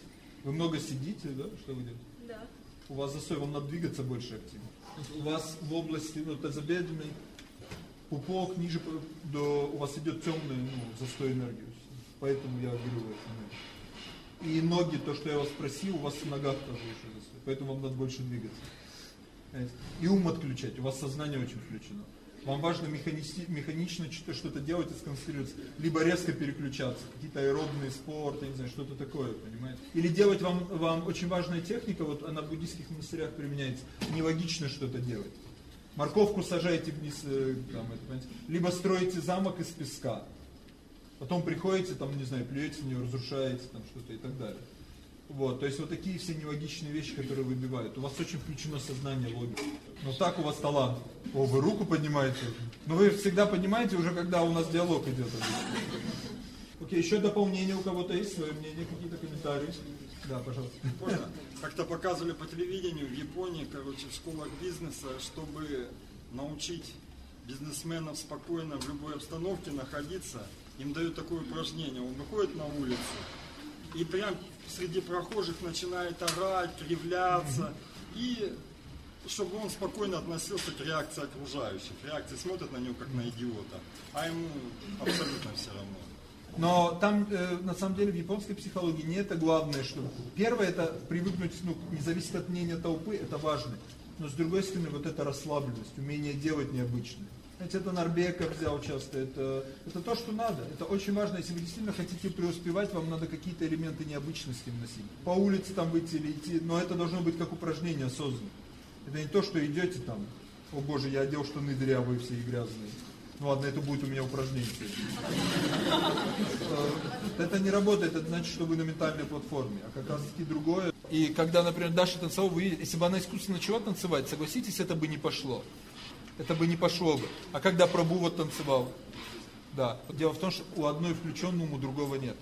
A: Вы много сидите, да? Что вы делаете?
D: Да.
A: У вас застой, вам надо двигаться больше активно. У вас в области ну, тазобедренной пупок ниже, до, у вас идет темный ну, застой энергии. Поэтому я говорю это. И ноги, то, что я вас спросил, у вас в ногах тоже еще застой. Поэтому вам надо больше двигаться. И ум отключать, у вас сознание очень включено. Вам важно механично что-то делать и сконцентрироваться. Либо резко переключаться, какие-то аэробные спорты, не знаю, что-то такое, понимаете. Или делать вам, вам очень важная техника, вот она в буддийских монастырях применяется, нелогично что-то делать. Морковку сажаете вниз, э, там, это, понимаете? либо строите замок из песка. Потом приходите, там, не знаю, плюете в нее, разрушаете там что-то и так далее. Вот, то есть вот такие все нелогичные вещи, которые выбивают. У вас очень включено сознание логики. Но так у вас талант. О, вы руку поднимаете. Но вы всегда поднимаете уже, когда у нас диалог идет. Окей, еще дополнение у кого-то есть свое мнение, какие-то комментарии? Да, пожалуйста.
E: Как-то показывали по телевидению в Японии, короче, в школах бизнеса, чтобы научить бизнесменов спокойно в любой обстановке находиться, им дают такое упражнение. Он выходит на улицу, и прям среди прохожих начинает орать, кривляться, и чтобы он спокойно относился к реакции окружающих. Реакции смотрят на него как на идиота, а ему абсолютно все равно.
A: Но там, э, на самом деле, в японской психологии не это главное, что... Первое, это привыкнуть, ну, не зависит от мнения толпы, это важно. Но с другой стороны, вот эта расслабленность, умение делать необычное. Знаете, это Нарбеков взял часто, это, это то, что надо. Это очень важно, если вы действительно хотите преуспевать, вам надо какие-то элементы необычности вносить. По улице там выйти или идти, но это должно быть как упражнение осознанно. Это не то, что идете там, о боже, я одел штаны дырявые все и грязные. Ну ладно, это будет у меня упражнение. Э, это не работает, это значит, что вы на ментальной платформе, а как раз таки другое. И когда, например, Даша танцевала, вы если бы она искусственно начала танцевать, согласитесь, это бы не пошло это бы не пошло бы. А когда Прабу вот танцевал, да. Дело в том, что у одной включенного, у другого нет.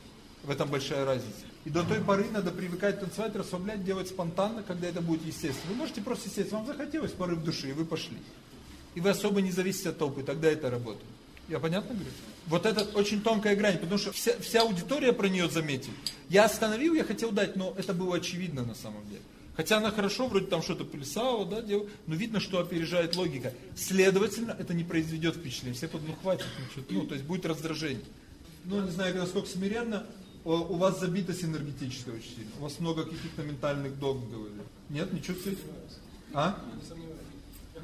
A: В этом большая разница. И до той поры надо привыкать танцевать, расслаблять, делать спонтанно, когда это будет естественно. Вы можете просто сесть, вам захотелось порыв души, и вы пошли. И вы особо не зависите от толпы, тогда это работает. Я понятно говорю? Вот это очень тонкая грань, потому что вся, вся аудитория про нее заметит. Я остановил, я хотел дать, но это было очевидно на самом деле. Хотя она хорошо, вроде там что-то плясала, да, дел- но видно, что опережает логика. Следовательно, это не произведет впечатления. Все подумают, ну хватит, ну, ну, то есть будет раздражение. Ну, не знаю, насколько смиренно, у у вас забитость энергетическая очень сильно. У вас много каких-то ментальных догм голове. Нет, не чувствуете? А?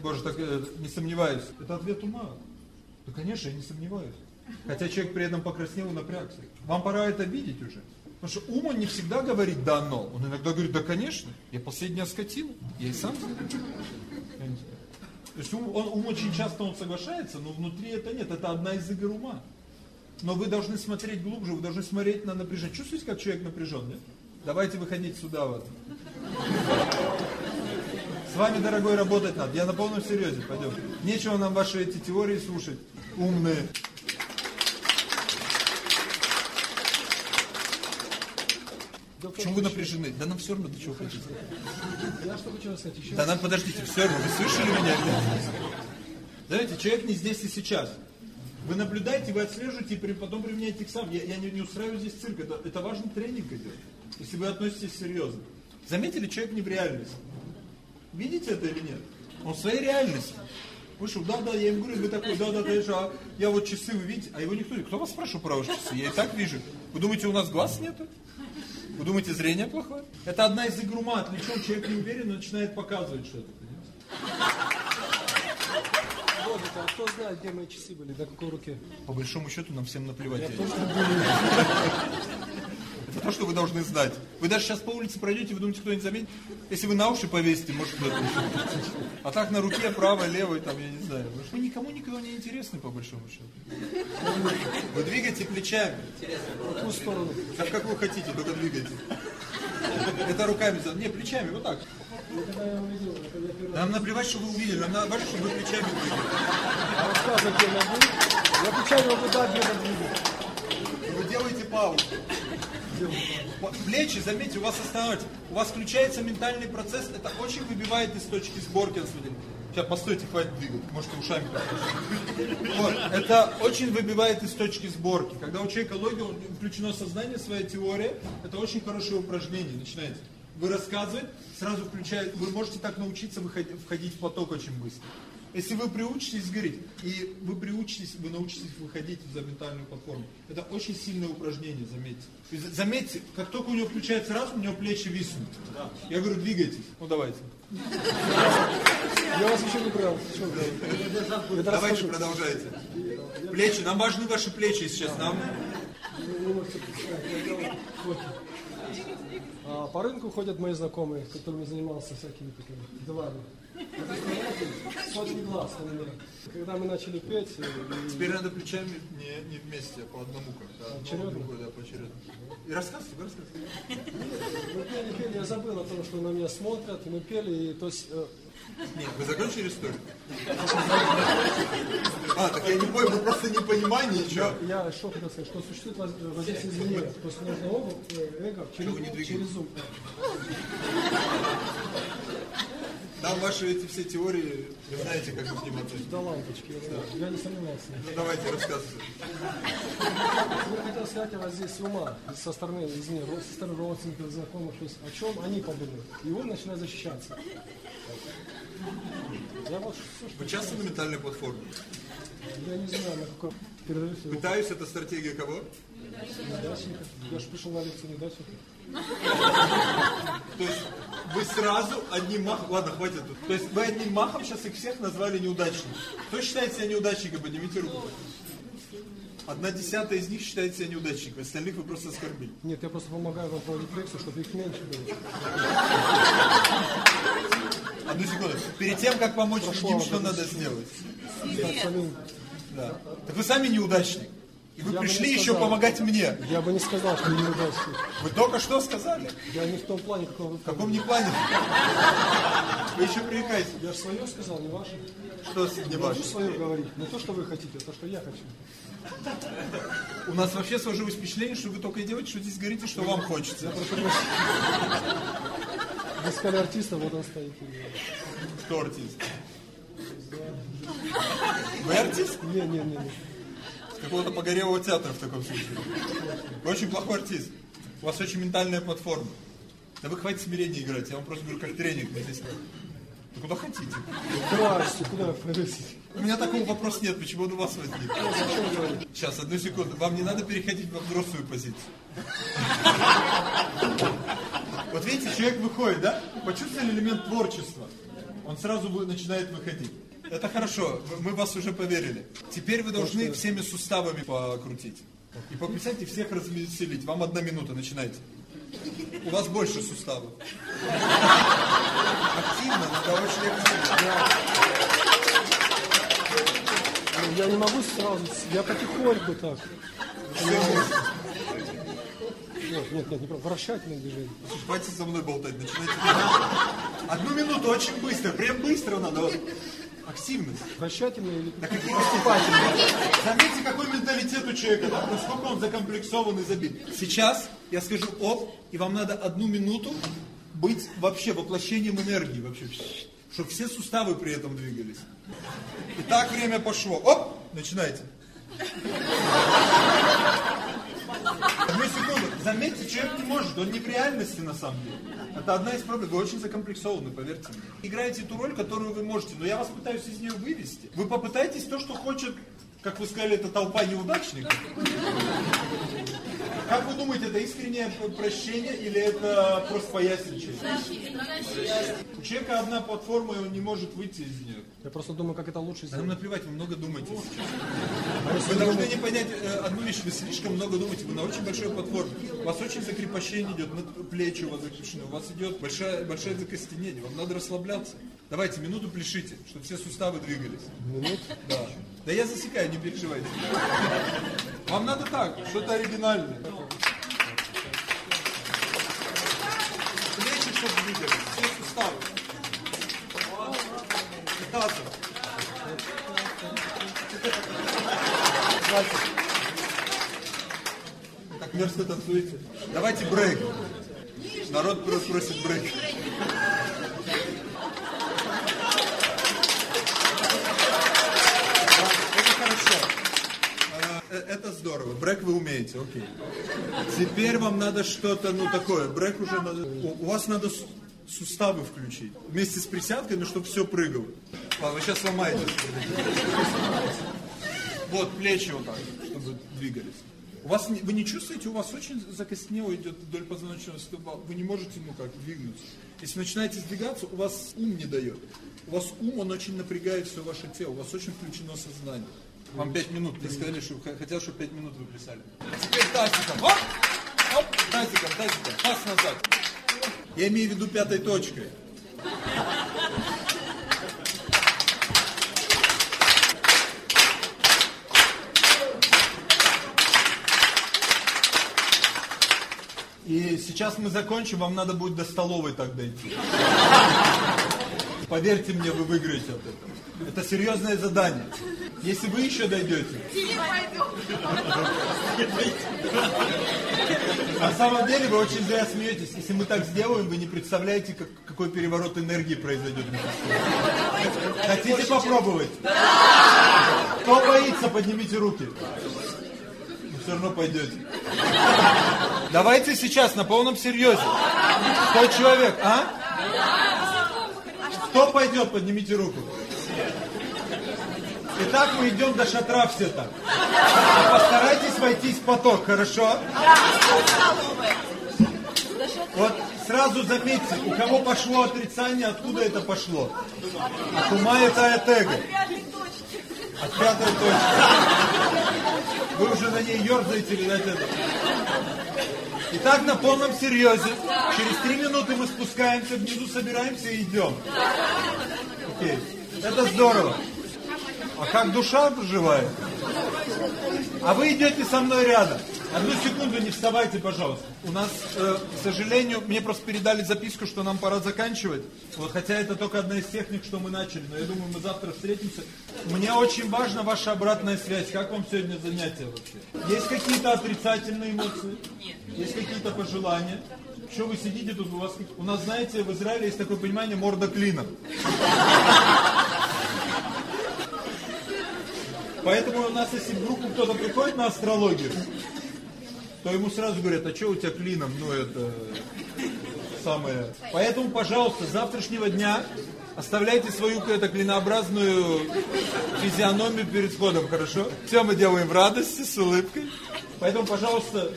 A: Боже, так э, не сомневаюсь. Это ответ ума. Да, конечно, я не сомневаюсь. Хотя человек при этом покраснел и напрягся. Вам пора это видеть уже. Потому что ум он не всегда говорит «да, но». Он иногда говорит «да, конечно, я последняя скотина, я и сам». То есть ум, он, ум очень часто он соглашается, но внутри это нет, это одна из игр ума. Но вы должны смотреть глубже, вы должны смотреть на напряжение. Чувствуете, как человек напряжен, нет? Давайте выходить сюда вот. С вами, дорогой, работать надо. Я на полном серьезе, пойдем. Нечего нам ваши эти теории слушать, умные. Почему вы напряжены? Да нам все равно, до чего хотите.
F: Я что хочу сказать еще.
A: Да нам, подождите, все равно, вы слышали меня? Знаете, человек не здесь и сейчас. Вы наблюдаете, вы отслеживаете и потом применяете к сам. Я, я не, не устраиваю здесь цирк, это, это важный тренинг идет. Если вы относитесь серьезно. Заметили, человек не в реальности. Видите это или нет? Он в своей реальности. Вышел, да, да, я им говорю, вы такой, да, да, конечно, а я вот часы, вы видите, а его никто не... Кто вас спрашивал про ваши часы? Я и так вижу. Вы думаете, у нас глаз нету? Вы думаете, зрение плохое? Это одна из игр ума, отвлечен, человек не уверен, но начинает показывать что-то.
F: Робот, а кто знает, где мои часы были, на какой руке?
A: По большому счету нам всем наплевать. я вижу. То, что вы должны знать. Вы даже сейчас по улице пройдете, вы думаете, кто-нибудь заметит? Если вы на уши повесите, может кто-то. А так на руке, правой, левой, там, я не знаю. Потому что Вы никому никого не интересны, по большому счету. Вы двигаете плечами.
F: В какую сторону?
A: Как, как вы хотите, только двигайте. Это руками, не, плечами, вот так. Нам наплевать, что вы увидели, нам надо важно, чтобы вы плечами двигали.
F: где могу. Я плечами дать, где двигать.
A: Вы делаете паузу. Плечи, заметьте, у вас останавливается. У вас включается ментальный процесс, это очень выбивает из точки сборки. Сейчас, постойте, хватит двигать, можете ушами. Вот, это очень выбивает из точки сборки. Когда у человека логика, включено сознание, своя теория, это очень хорошее упражнение, начинается. Вы рассказываете, сразу включает, вы можете так научиться выходить, входить в поток очень быстро. Если вы приучитесь говорить, и вы приучитесь, вы научитесь выходить за ментальную платформу. Это очень сильное упражнение, заметьте. Заметьте, как только у него включается разум, у него плечи виснут. Я говорю, двигайтесь. Ну давайте.
F: Я вас еще не брал.
A: Давайте продолжайте. Плечи, нам важны ваши плечи сейчас. Нам...
F: А, по рынку ходят мои знакомые, которыми занимался всякими такими делами. Сотни глаз на меня. Когда мы начали петь, э, и-
A: Теперь надо плечами не, не вместе, а по одному как-то.
F: Поочередно?
A: Другой, да, поочередно. И рассказывайте, вы рассказывайте.
F: мы пели, пели, я забыл о том, что на меня смотрят, и мы пели, и то есть э,
A: Нет, вы закончили историю? А, так я не понял, вы просто не понимаете ничего.
F: Я что хотел сказать, что существует воз- воздействие извне, то есть нужно э, эго через, через ум.
A: Там ваши эти все теории, вы знаете, как к ним относиться.
F: До лампочки, я, знаю. я не сомневался.
A: Ну давайте рассказывайте.
F: Я хотел сказать о воздействии ума со стороны ро- со стороны родственников, знакомых, то есть о чем они подумают. И ум начинает защищаться. Я вот что
A: Вы часто на ментальной платформе?
F: я не знаю, на какой
A: Пытаюсь, это стратегия кого?
F: Неудачника. Я же пришел на лекцию неудачника.
A: То есть вы сразу одним махом, ладно, хватит тут. То есть вы одним махом сейчас их всех назвали неудачниками. Кто считает себя неудачником, поднимите руку. Одна десятая из них считает себя неудачником, остальных вы просто оскорбили.
F: Нет, я просто помогаю вам проводить лекцию, чтобы их меньше было.
A: Одну секунду. Перед тем, как помочь
F: Прошло
A: другим, что надо сделать? Да. Так вы сами неудачник. И вы
F: Я
A: пришли
F: не
A: еще
F: сказал.
A: помогать мне.
F: Я бы не сказал, что я неудачник.
A: Вы только что сказали.
F: Я не в том плане, какого вы
A: В каком не плане? Вы еще привлекаете.
F: Я же свое сказал, не ваше.
A: Что с- не
F: Я
A: ваше?
F: могу свое говорить, не то, что вы хотите, а то, что я хочу.
A: У нас вообще сложилось впечатление, что вы только и делаете, что здесь говорите, что вам хочется.
F: Вы сказали артиста, вот он стоит.
A: Кто артист? Вы артист?
F: Не, не, не, не.
A: Какого-то погорелого театра в таком случае. Вы очень плохой артист. У вас очень ментальная платформа. Да вы хватит смирение играть, я вам просто говорю, как тренинг здесь. Ну, куда хотите.
F: Здрасте, куда?
A: У меня такого вопроса нет, почему он у вас возник. Сейчас, одну секунду. Вам не надо переходить во взрослую позицию. Вот видите, человек выходит, да? Почувствовали элемент творчества. Он сразу начинает выходить. Это хорошо, мы вас уже поверили. Теперь вы должны всеми суставами покрутить. И представьте, всех развеселить. Вам одна минута, начинайте. У вас больше суставов. Активно, надо очень активно.
F: Я не могу сразу, я потихоньку так. Нет, нет, нет, не про- вращательное движение.
A: Хватит со мной болтать, начинайте. Одну минуту, очень быстро, прям быстро надо. Вот. Активность.
F: Вращательное или
A: Да какие поступательные. Заметьте, какой менталитет у человека, да? насколько он закомплексован и забит. Сейчас я скажу оп, и вам надо одну минуту быть вообще воплощением энергии, вообще, чтобы все суставы при этом двигались. Итак, время пошло. Оп, начинайте. Одну секунду. Заметьте, человек не может, он не в реальности на самом деле. Это одна из проблем. Вы очень закомплексованы, поверьте мне. Играете ту роль, которую вы можете, но я вас пытаюсь из нее вывести. Вы попытайтесь то, что хочет, как вы сказали, это толпа неудачников. Как вы думаете, это искреннее прощение или это просто поясничание? У человека одна платформа, и он не может выйти из нее.
F: Я просто думаю, как это лучше
A: Да нам
F: сделать.
A: наплевать, вы много думаете сейчас. [LAUGHS] Вы должны не понять э, одну вещь, вы слишком много думаете, вы на очень большой платформе. У вас очень закрепощение идет, на- плечи у вас закрепощены, у вас идет большая, большое закостенение, вам надо расслабляться. Давайте, минуту пляшите, чтобы все суставы двигались.
F: Минут.
A: Да. Да я засекаю, не переживайте. Вам надо так, что-то оригинальное. Плечи, чтобы двигались, все суставы. Хватит. Так мерзко танцуете. Давайте брейк. Народ про- просит брейк. Это хорошо. Э, э, Это здорово. Брейк вы умеете, окей. Теперь вам надо что-то, ну, такое. Брейк уже надо... У, у вас надо су- суставы включить. Вместе с присядкой, ну, чтобы все прыгало. Ладно, вы сейчас сломаете. Вот, плечи вот так, чтобы двигались. У вас, не- вы не чувствуете, у вас очень закоснело идет вдоль позвоночного столба. Вы не можете, ну как, двигнуться. Если начинаете сдвигаться, у вас ум не дает. У вас ум, он очень напрягает все ваше тело. У вас очень включено сознание. Вам пять минут, мне сказали, что хотят, чтобы пять минут вы плясали. А теперь тазиком. Оп! Оп! Тазиком, тазиком. Пас назад. Я имею в виду пятой точкой. И сейчас мы закончим, вам надо будет до столовой так дойти. Поверьте мне, вы выиграете от этого. Это серьезное задание. Если вы еще дойдете. На самом деле вы очень зря смеетесь. Если мы так сделаем, вы не представляете, как- какой переворот энергии произойдет. Хотите попробовать? Кто боится, поднимите руки. Вы все равно пойдете. Давайте сейчас на полном серьезе. Кто человек, а? Кто пойдет, поднимите руку. Итак, мы идем до шатра все так. Постарайтесь войти в поток, хорошо? Вот сразу заметьте, у кого пошло отрицание, откуда это пошло? От ума это от эго. От пятой точки. Вы уже на ней ерзаете, видать, это. Итак, на полном серьезе. Через три минуты мы спускаемся, внизу собираемся и идем. Окей. Это здорово. А как душа проживает? А вы идете со мной рядом. Одну секунду не вставайте, пожалуйста. У нас, э, к сожалению, мне просто передали записку, что нам пора заканчивать. Вот, хотя это только одна из техник, что мы начали. Но я думаю, мы завтра встретимся. Мне очень важна ваша обратная связь. Как вам сегодня занятие вообще? Есть какие-то отрицательные эмоции? Нет. Есть какие-то пожелания? Что вы сидите тут, у вас... У нас, знаете, в Израиле есть такое понимание морда клином. Поэтому у нас, если в группу кто-то приходит на астрологию, то ему сразу говорят, а что у тебя клином? Ну, это самое. Поэтому, пожалуйста, с завтрашнего дня оставляйте свою какую-то клинообразную физиономию перед входом, хорошо? Все мы делаем в радости, с улыбкой. Поэтому, пожалуйста,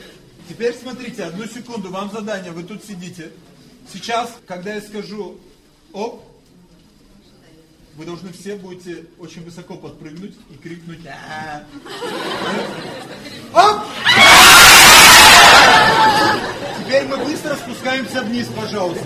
A: теперь смотрите, одну секунду, вам задание, вы тут сидите. Сейчас, когда я скажу «оп», вы должны все будете очень высоко подпрыгнуть и крикнуть «А». Оп! Теперь мы быстро спускаемся вниз, пожалуйста.